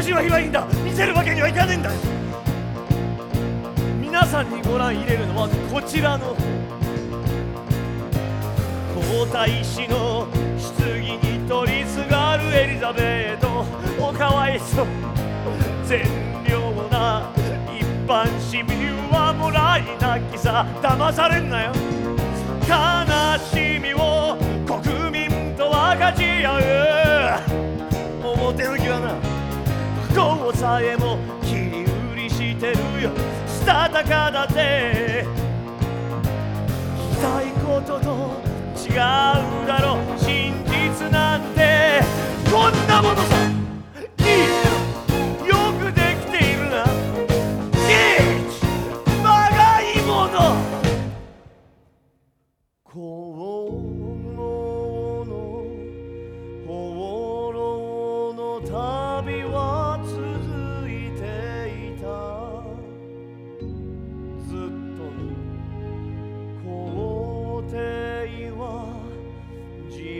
写真は今いいんだ。見せるわけにはいかねえんだ皆さんにご覧入れるのはこちらの皇太子の棺に取りすがるエリザベート。おかわいそう。善良な一般市民はもらい泣きさ。騙されんなよ。さえも切り売りしてるよ。したたかだぜ。言いたいことと違うだろ真実なんて。こんなものさいいよくできているな。ゲージまがいもの。この。放浪の旅は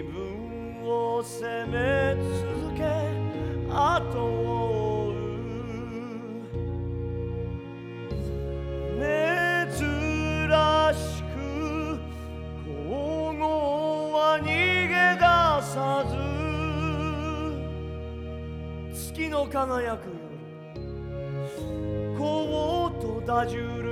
自分を責め続け後を追う。珍しく皇后は逃げ出さず月の輝く夜皇とダジュル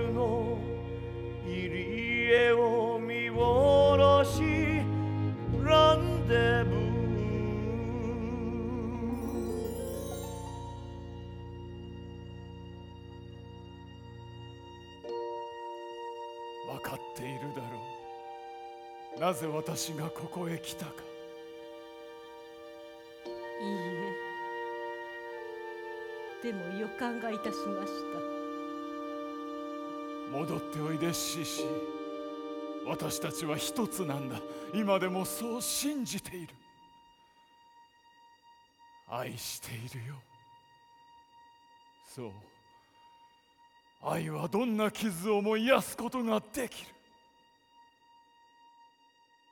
かっているだろう。なぜ私がここへ来たか。いいえ。でも予感がいたしました。戻っておいでシシ。私たちは一つなんだ。今でもそう信じている。愛しているよ。そう愛はどんな傷をも癒すことができる？